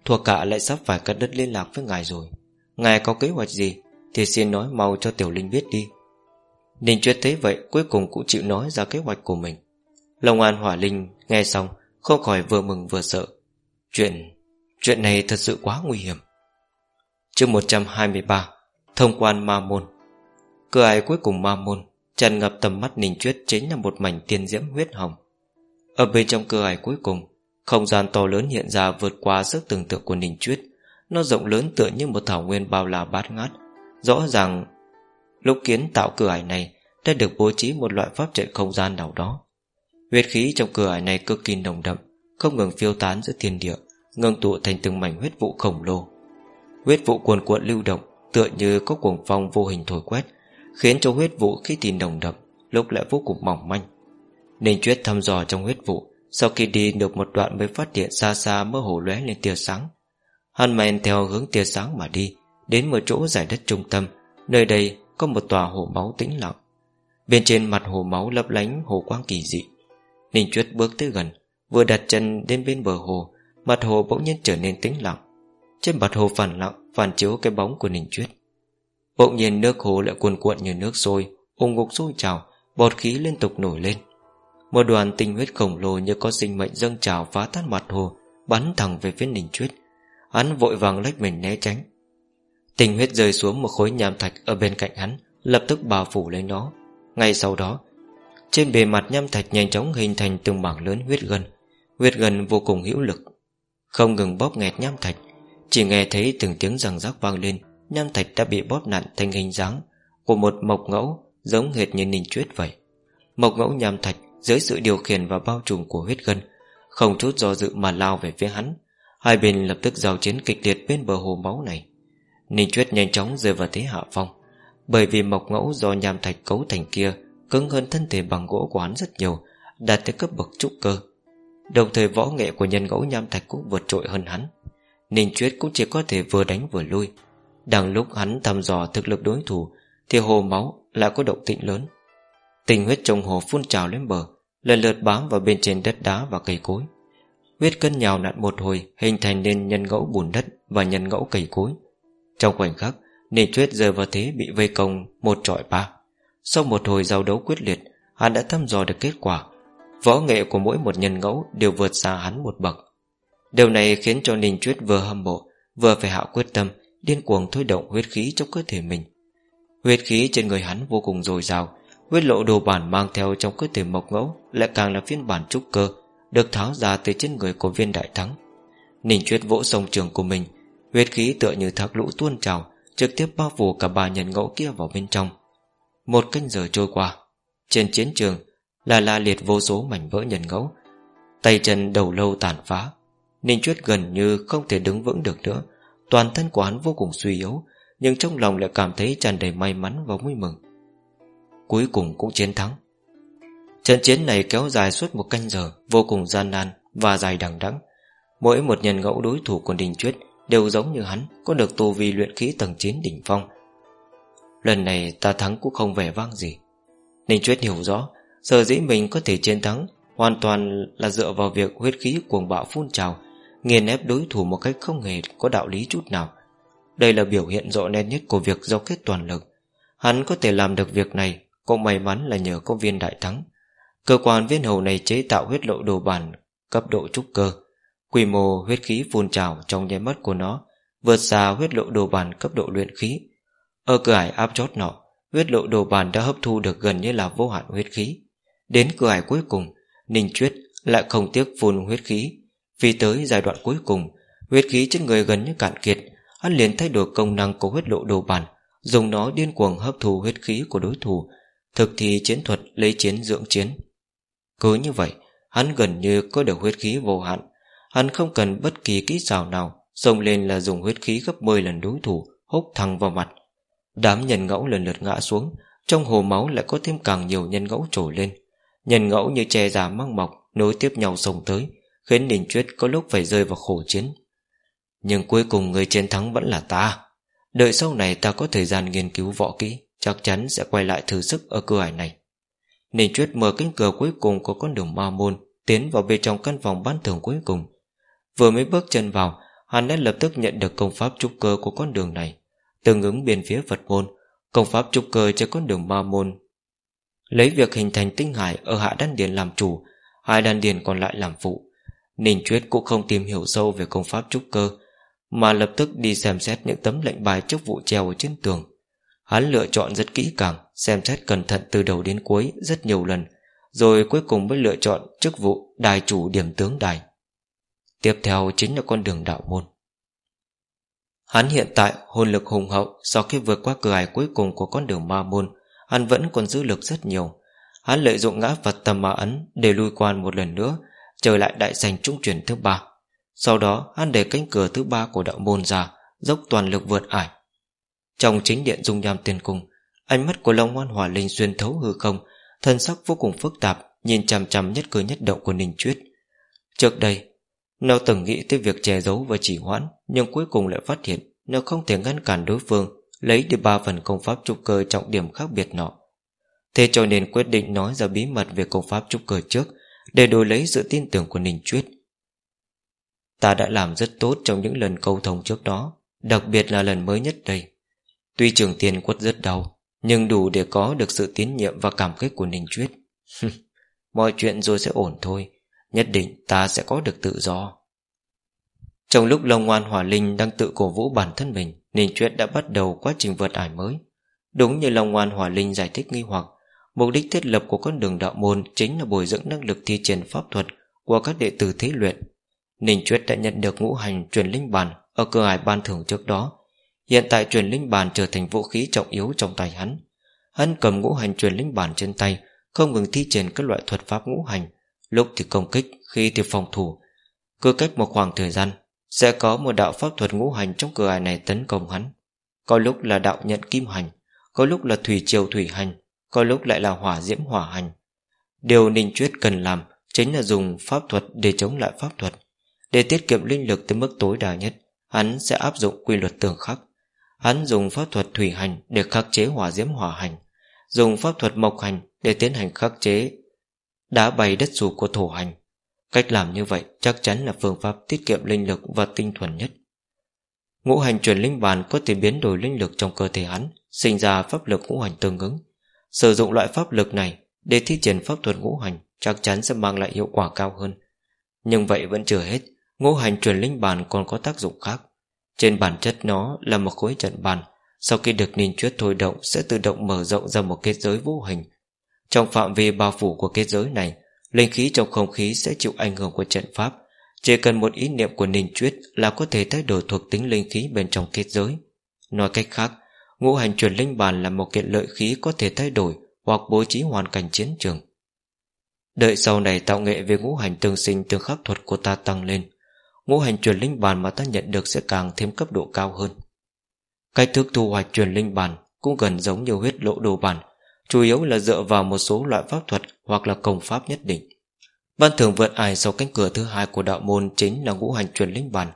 Speaker 1: Thuộc cả lại sắp phải cắt đứt liên lạc với ngài rồi. Ngài có kế hoạch gì Thì xin nói mau cho tiểu linh biết đi. Ninh Chuyết thấy vậy Cuối cùng cũng chịu nói ra kế hoạch của mình. Long An Hỏa Linh nghe xong, Không khỏi vừa mừng vừa sợ. Chuyện Chuyện này thật sự quá nguy hiểm. Chương 123 Thông quan ma môn. Cửa ải cuối cùng ma môn Tràn ngập tầm mắt Ninh Chuyết Chính là một mảnh tiên diễm huyết hồng. Ở bên trong cửa ải cuối cùng, Không gian to lớn hiện ra vượt qua sức tưởng tượng của Ninh Chuyết. Nó rộng lớn tựa như một thảo nguyên bao la bát ngát. Rõ ràng Lúc kiến tạo cửa ải này Đã được bố trí một loại pháp trận không gian nào đó. Huyết khí trong cửa ải này cực kỳ nồng đậm, Không ngừng phiêu tán giữa thiên địa, Ngưng tụ thành từng mảnh huyết vụ khổng lồ. Huyết vụ cuồn cuộn lưu động, Tựa như có cuồng phong vô hình thổi quét, Khiến cho huyết vụ khi thì nồng đậm, Lúc lại vô cùng mỏng manh. Nên chuyết thăm dò trong huyết vụ, Sau khi đi được một đoạn mới phát hiện xa xa mơ hồ lóe lên tia sáng. Hắn men theo hướng tia sáng mà đi, Đến một chỗ giải đất trung tâm, Nơi đây có một tòa hồ máu tĩnh lặng. Bên trên mặt hồ máu lấp lánh hồ quang kỳ dị. Ninh Chuyết bước tới gần, Vừa đặt chân đến bên bờ hồ, Mặt hồ bỗng nhiên trở nên tĩnh lặng. Trên mặt hồ phản lặng, Phản chiếu cái bóng của Ninh Chuyết. Bỗng nhiên nước hồ lại cuồn cuộn như nước sôi, Ung ngục sôi trào, Bọt khí liên tục nổi lên. Một đoàn tinh huyết khổng lồ như có sinh mệnh dâng trào phá tan mặt hồ, Bắn thẳng về phía Ninh Chuyết. Hắn vội vàng lách mình né tránh. Tình huyết rơi xuống một khối nham thạch Ở bên cạnh hắn, Lập tức bao phủ lấy nó. Ngay sau đó, Trên bề mặt nham thạch nhanh chóng hình thành từng mảng lớn huyết gân. Huyết gân vô cùng hữu lực, Không ngừng bóp nghẹt nham thạch. Chỉ nghe thấy từng tiếng răng rắc vang lên, Nham thạch đã bị bóp nặn thành hình dáng Của một mộc ngẫu, Giống hệt như ninh chuyết vậy. Mộc ngẫu nham thạch dưới sự điều khiển và bao trùm của huyết gân, Không chút do dự mà lao về phía hắn. Hai bên lập tức giao chiến kịch liệt bên bờ hồ máu này. Ninh Chuyết nhanh chóng rơi vào thế hạ phong. Bởi vì mộc ngẫu do nham thạch cấu thành kia Cứng hơn thân thể bằng gỗ của hắn rất nhiều, Đạt tới cấp bậc trúc cơ. Đồng thời võ nghệ của nhân ngẫu nham thạch cũng vượt trội hơn hắn. Ninh Chuyết cũng chỉ có thể vừa đánh vừa lui. Đang lúc hắn thăm dò thực lực đối thủ, Thì hồ máu lại có động tĩnh lớn. Tình huyết trong hồ phun trào lên bờ, Lần lượt bám vào bên trên đất đá và cây cối. Huyết cân nhào nặn một hồi, Hình thành nên nhân ngẫu bùn đất Và nhân ngẫu cây cối. Trong khoảnh khắc, Ninh Chuyết rơi vào thế bị vây công Một trọi ba. Sau một hồi giao đấu quyết liệt, Hắn đã thăm dò được kết quả. Võ nghệ của mỗi một nhân ngẫu Đều vượt xa hắn một bậc. Điều này khiến cho Ninh Chuyết vừa hâm mộ, Vừa phải hạ quyết tâm, Điên cuồng thôi động huyết khí trong cơ thể mình. Huyết khí trên người hắn vô cùng dồi dào, Huyết lộ đồ bản mang theo trong cơ thể mộc ngẫu Lại càng là phiên bản trúc cơ, Được tháo ra từ trên người của viên đại thắng. Ninh Chuyết vỗ sông trường của mình Huyết khí tựa như thác lũ tuôn trào, Trực tiếp bao phủ cả ba nhân ngẫu kia vào bên trong. Một canh giờ trôi qua, Trên chiến trường Là la liệt vô số mảnh vỡ nhân ngẫu. Tay chân đầu lâu tàn phá, Ninh Chuyết gần như không thể đứng vững được nữa. Toàn thân của hắn vô cùng suy yếu, Nhưng trong lòng lại cảm thấy tràn đầy may mắn và vui mừng. Cuối cùng cũng chiến thắng. Trận chiến này kéo dài suốt một canh giờ, Vô cùng gian nan và dài đằng đẵng. Mỗi một nhân ngẫu đối thủ của Ninh Chuyết Đều giống như hắn, Có được tu vi luyện khí tầng 9 đỉnh phong. Lần này ta thắng cũng không vẻ vang gì. Ninh Chuyết hiểu rõ, Sở dĩ mình có thể chiến thắng Hoàn toàn là dựa vào việc huyết khí cuồng bạo phun trào, nghiền ép đối thủ một cách không hề có đạo lý chút nào. Đây là biểu hiện rõ nét nhất của việc giao kết toàn lực. Hắn có thể làm được việc này, Cũng may mắn là nhờ công viên đại thắng. Cơ quan viên hầu này chế tạo huyết lộ đồ bản Cấp độ trúc cơ. Quy mô huyết khí phun trào trong nháy mắt của nó Vượt xa huyết lộ đồ bàn cấp độ luyện khí. Ở cửa ải áp chót nọ, Huyết lộ đồ bàn đã hấp thu được gần như là vô hạn huyết khí. Đến cửa ải cuối cùng, Ninh Chuyết lại không tiếc phun huyết khí. Vì tới giai đoạn cuối cùng, Huyết khí trên người gần như cạn kiệt, Hắn liền thay đổi công năng của huyết lộ đồ bàn, Dùng nó điên cuồng hấp thu huyết khí của đối thủ, Thực thi chiến thuật lấy chiến dưỡng chiến. Cứ như vậy, Hắn gần như có được huyết khí vô hạn. Hắn không cần bất kỳ kỹ xảo nào Xông lên là dùng huyết khí gấp 10 lần đối thủ, Hốc thẳng vào mặt. Đám nhân ngẫu lần lượt ngã xuống, Trong hồ máu lại có thêm càng nhiều nhân ngẫu trổ lên. Nhân ngẫu như che giả mang mọc, Nối tiếp nhau sông tới, Khiến Ninh Chuyết có lúc phải rơi vào khổ chiến. Nhưng cuối cùng người chiến thắng vẫn là ta. Đợi sau này ta có thời gian nghiên cứu võ kỹ, Chắc chắn sẽ quay lại thử sức ở cửa ải này. Ninh Chuyết mở cánh cửa cuối cùng của con đường ma môn, Tiến vào bên trong căn phòng ban thưởng cuối cùng. Vừa mới bước chân vào, Hắn đã lập tức nhận được công pháp trúc cơ của con đường này. Tương ứng bên phía Phật môn, Công pháp trúc cơ cho con đường ma môn. Lấy việc hình thành tinh hải Ở hạ đan điền làm chủ Hai đan điền còn lại làm phụ. Ninh Chuyết cũng không tìm hiểu sâu về công pháp trúc cơ, Mà lập tức đi xem xét những tấm lệnh bài chức vụ treo ở trên tường. Hắn lựa chọn rất kỹ càng, Xem xét cẩn thận từ đầu đến cuối rất nhiều lần, Rồi cuối cùng mới lựa chọn chức vụ đài chủ điểm tướng đài. Tiếp theo chính là con đường đạo môn. Hắn hiện tại hồn lực hùng hậu, Sau khi vượt qua cửa ải cuối cùng của con đường ma môn, Hắn vẫn còn giữ lực rất nhiều. Hắn lợi dụng ngã vật tầm ma ấn Để lui quan một lần nữa, Trở lại đại sành trung chuyển thứ ba. Sau đó, hắn để cánh cửa thứ ba của đạo môn ra, Dốc toàn lực vượt ải. Trong chính điện dung nham tiền cung, Ánh mắt của Long Hoan Hỏa Linh xuyên thấu hư không, Thân sắc vô cùng phức tạp, Nhìn chằm chằm nhất cử nhất động của Ninh Chuyết Trước đây nó từng nghĩ tới việc che giấu và chỉ hoãn, Nhưng cuối cùng lại phát hiện Nó không thể ngăn cản đối phương, Lấy được ba phần công pháp trúc cơ trọng điểm khác biệt nọ. Thế cho nên quyết định nói ra bí mật về công pháp trúc cơ trước, để đổi lấy sự tin tưởng của Ninh Chuyết. Ta đã làm rất tốt trong những lần câu thông trước đó, Đặc biệt là lần mới nhất đây. Tuy trường tiền quất rất đau, Nhưng đủ để có được sự tín nhiệm và cảm kích của Ninh Chuyết. Mọi chuyện rồi sẽ ổn thôi. Nhất định ta sẽ có được tự do Trong lúc Long Ngoan Hỏa Linh đang tự cổ vũ bản thân mình Ninh Chuyết đã bắt đầu quá trình vượt ải mới Đúng như Long Ngoan Hỏa Linh giải thích nghi hoặc Mục đích thiết lập của con đường đạo môn chính là bồi dưỡng năng lực thi triển pháp thuật của các đệ tử thế luyện. Ninh Chuyết đã nhận được ngũ hành truyền linh bàn ở cửa ải ban thưởng trước đó. Hiện tại truyền linh bàn trở thành vũ khí trọng yếu trong tay hắn. Hắn cầm ngũ hành truyền linh bàn trên tay, không ngừng thi triển các loại thuật pháp ngũ hành, lúc thì công kích, khi thì phòng thủ. Cứ cách một khoảng thời gian, sẽ có một đạo pháp thuật ngũ hành trong cửa ải này tấn công hắn. Có lúc là đạo nhận kim hành, Có lúc là thủy triều thủy hành Có lúc lại là hỏa diễm hỏa hành Điều Ninh Chuyết cần làm Chính là dùng pháp thuật để chống lại pháp thuật Để tiết kiệm linh lực tới mức tối đa nhất Hắn sẽ áp dụng quy luật tường khắc Hắn dùng pháp thuật thủy hành Để khắc chế hỏa diễm hỏa hành Dùng pháp thuật mộc hành Để tiến hành khắc chế đã bày đất dù của thổ hành. Cách làm như vậy chắc chắn là phương pháp tiết kiệm linh lực và tinh thuần nhất. Ngũ hành chuyển linh bàn có thể biến đổi linh lực trong cơ thể hắn, Sinh ra pháp lực ngũ hành tương ứng. Sử dụng loại pháp lực này Để thi triển pháp thuật ngũ hành Chắc chắn sẽ mang lại hiệu quả cao hơn. Nhưng vậy vẫn chưa hết, Ngũ hành chuyển linh bàn còn có tác dụng khác. Trên bản chất nó là một khối trận bàn, Sau khi được ninh chuyết thôi động Sẽ tự động mở rộng ra một kết giới vô hình trong phạm vi bao phủ của kết giới này, Linh khí trong không khí sẽ chịu ảnh hưởng của trận pháp. Chỉ cần một ý niệm của Ninh Chuyết Là có thể thay đổi thuộc tính linh khí bên trong kết giới. Nói cách khác, Ngũ hành truyền linh bàn là một kiện lợi khí Có thể thay đổi hoặc bố trí hoàn cảnh chiến trường. Đợi sau này tạo nghệ về ngũ hành tương sinh tương khắc thuật của ta tăng lên, Ngũ hành truyền linh bàn mà ta nhận được sẽ càng thêm cấp độ cao hơn. Cách thức thu hoạch truyền linh bàn Cũng gần giống như huyết lộ đồ bàn Chủ yếu là dựa vào một số loại pháp thuật Hoặc là công pháp nhất định. Ban thường vượt ải sau cánh cửa thứ hai của đạo môn Chính là ngũ hành truyền linh bản.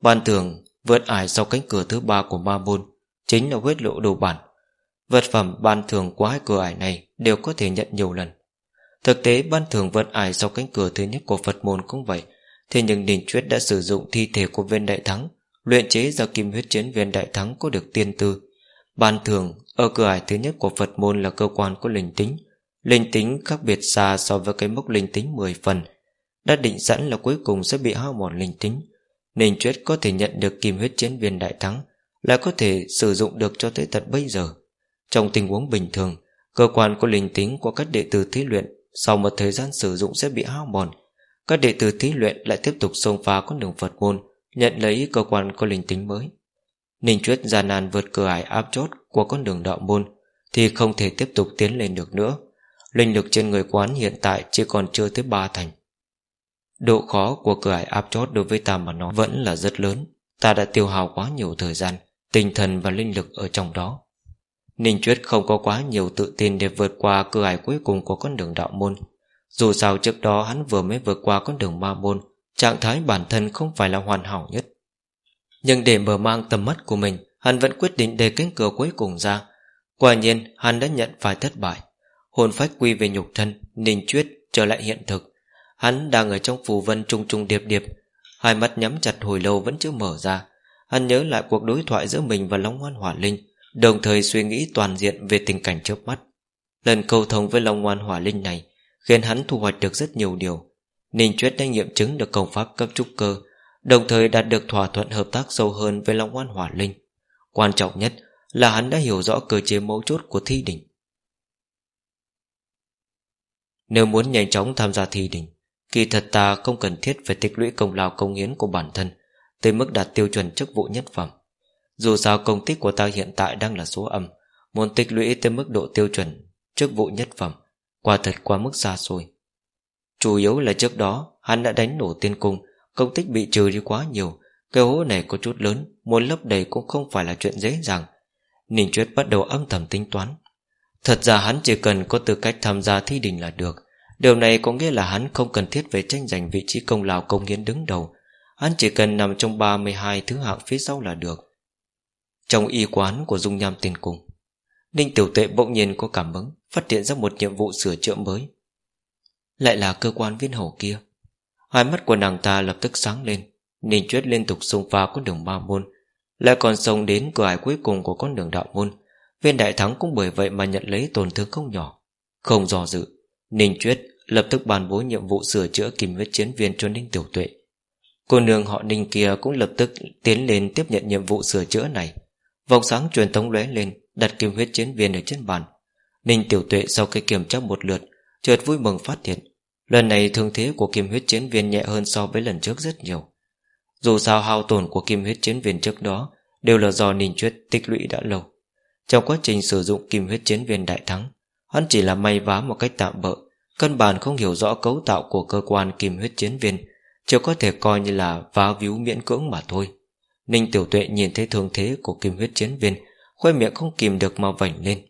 Speaker 1: Ban thường vượt ải sau cánh cửa thứ ba của ma môn Chính là huyết lộ đồ bản. Vật phẩm ban thường của hai cửa ải này Đều có thể nhận nhiều lần. Thực tế, ban thường vượt ải sau cánh cửa thứ nhất của Phật môn cũng vậy. Thế nhưng Đình Chuyết đã sử dụng thi thể của viên đại thắng, Luyện chế ra kim huyết chiến viên đại thắng có được tiên tư. Ban thường, ở cửa ải thứ nhất của Phật môn là cơ quan có linh tính. Linh tính khác biệt xa so với cái mốc linh tính 10 phần. Đã định sẵn là cuối cùng sẽ bị hao mòn linh tính. Ninh Chuyết có thể nhận được kim huyết chiến viên đại thắng, Lại có thể sử dụng được cho tới tận bây giờ. Trong tình huống bình thường, Cơ quan có linh tính của các đệ tử thí luyện Sau một thời gian sử dụng sẽ bị hao mòn. Các đệ tử thí luyện lại tiếp tục xông phá con đường Phật môn, Nhận lấy cơ quan có linh tính mới. Ninh Chuyết gian nan vượt cửa ải áp chốt của con đường đạo môn thì không thể tiếp tục tiến lên được nữa. Linh lực trên người quán hiện tại chỉ còn chưa tới ba thành. Độ khó của cửa ải áp chốt đối với ta mà nói vẫn là rất lớn. Ta đã tiêu hao quá nhiều thời gian, tinh thần và linh lực ở trong đó. Ninh Chuyết không có quá nhiều tự tin để vượt qua cửa ải cuối cùng của con đường đạo môn. Dù sao trước đó hắn vừa mới vượt qua con đường ma môn, trạng thái bản thân không phải là hoàn hảo nhất. Nhưng để mở mang tầm mắt của mình, Hắn vẫn quyết định để cánh cửa cuối cùng ra. Quả nhiên, hắn đã nhận phải thất bại. Hồn phách quy về nhục thân Ninh chuyết trở lại hiện thực. Hắn đang ở trong phù vân trung trung điệp điệp. Hai mắt nhắm chặt hồi lâu vẫn chưa mở ra. Hắn nhớ lại cuộc đối thoại giữa mình và Long Ngoan Hỏa Linh, Đồng thời suy nghĩ toàn diện về tình cảnh trước mắt. Lần câu thông với Long Ngoan Hỏa Linh này Khiến hắn thu hoạch được rất nhiều điều. Ninh Chuyết đã nghiệm chứng được công pháp cấp trúc cơ Đồng thời đạt được thỏa thuận hợp tác sâu hơn với Long Oan Hỏa Linh. Quan trọng nhất là hắn đã hiểu rõ cơ chế mấu chốt của thi đỉnh. Nếu muốn nhanh chóng tham gia thi đỉnh, Kỳ thật ta không cần thiết phải tích lũy công lao công hiến của bản thân Tới mức đạt tiêu chuẩn chức vụ nhất phẩm. Dù sao công tích của ta hiện tại đang là số âm, Muốn tích lũy tới mức độ tiêu chuẩn Chức vụ nhất phẩm Quả thật quá mức xa xôi. Chủ yếu là trước đó Hắn đã đánh nổ tiên cung Công tích bị trừ đi quá nhiều Cái hố này có chút lớn Muốn lấp đầy cũng không phải là chuyện dễ dàng. Ninh Chuyết bắt đầu âm thầm tính toán. Thật ra hắn chỉ cần có tư cách tham gia thi đình là được. Điều này có nghĩa là hắn không cần thiết về tranh giành vị trí công lao công hiến đứng đầu. Hắn chỉ cần nằm trong 32 thứ hạng phía sau là được. Trong y quán của Dung Nham tiền cùng, Ninh Tiểu Tệ bỗng nhiên có cảm ứng Phát hiện ra một nhiệm vụ sửa chữa mới. Lại là cơ quan viên hầu kia. Hai mắt của nàng ta lập tức sáng lên Ninh Chuyết liên tục xông pha con đường ba môn, Lại còn xông đến cửa ải cuối cùng của con đường đạo môn. Viên đại thắng cũng bởi vậy mà nhận lấy tổn thương không nhỏ. Không dò dự, Ninh Chuyết lập tức bàn bố nhiệm vụ sửa chữa kim huyết chiến viên cho Ninh Tiểu Tuệ. Cô nương họ Ninh kia cũng lập tức tiến lên tiếp nhận nhiệm vụ sửa chữa này. Vòng sáng truyền thống lóe lên, Đặt kim huyết chiến viên ở trên bàn. Ninh Tiểu Tuệ sau khi kiểm tra một lượt, Chợt vui mừng phát hiện Lần này thương thế của kim huyết chiến viên nhẹ hơn so với lần trước rất nhiều. Dù sao hao tổn của kim huyết chiến viên trước đó Đều là do Ninh Chuyết tích lũy đã lâu. Trong quá trình sử dụng kim huyết chiến viên đại thắng, Hắn chỉ là may vá một cách tạm bỡ, Căn bản không hiểu rõ cấu tạo của cơ quan kim huyết chiến viên Chỉ có thể coi như là vá víu miễn cưỡng mà thôi. Ninh Tiểu Tuệ nhìn thấy thương thế của kim huyết chiến viên, khoe miệng không kìm được mà vảnh lên.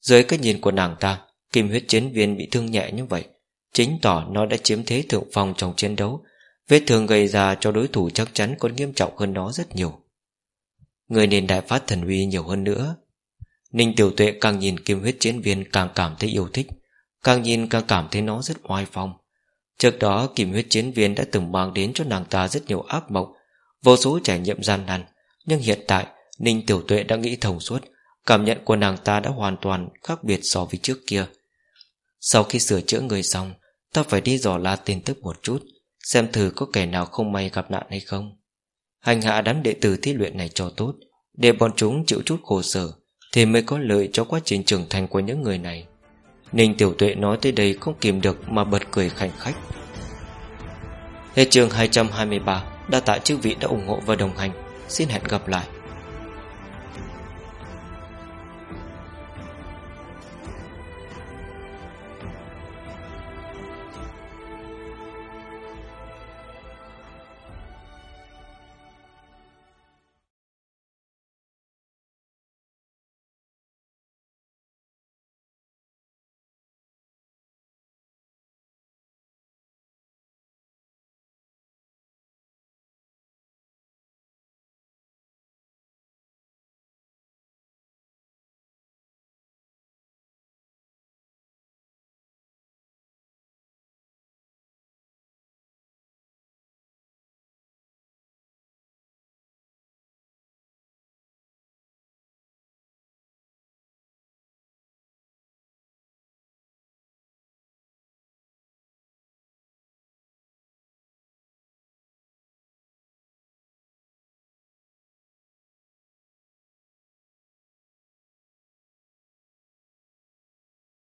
Speaker 1: Dưới cái nhìn của nàng ta, Kim huyết chiến viên bị thương nhẹ như vậy Chính tỏ nó đã chiếm thế thượng phong trong chiến đấu. Vết thương gây ra cho đối thủ chắc chắn còn nghiêm trọng hơn nó rất nhiều. Người nên đại phát thần uy nhiều hơn nữa. Ninh tiểu tuệ càng nhìn kim huyết chiến viên càng cảm thấy yêu thích, Càng nhìn càng cảm thấy nó rất oai phong. Trước đó kim huyết chiến viên đã từng mang đến cho nàng ta rất nhiều ác mộng, Vô số trải nghiệm gian nan. Nhưng hiện tại, Ninh tiểu tuệ đã nghĩ thông suốt, Cảm nhận của nàng ta đã hoàn toàn khác biệt so với trước kia. Sau khi sửa chữa người xong Ta phải đi dò la tin tức một chút, Xem thử có kẻ nào không may gặp nạn hay không. Hành hạ đám đệ tử thi luyện này cho tốt, Để bọn chúng chịu chút khổ sở Thì mới có lợi cho quá trình trưởng thành của những người này. Ninh Tiểu Tuệ nói tới đây không kìm được mà bật cười khảnh khách. Hết chương 223 Đa tạ chư vị đã ủng hộ và đồng hành. Xin hẹn gặp lại.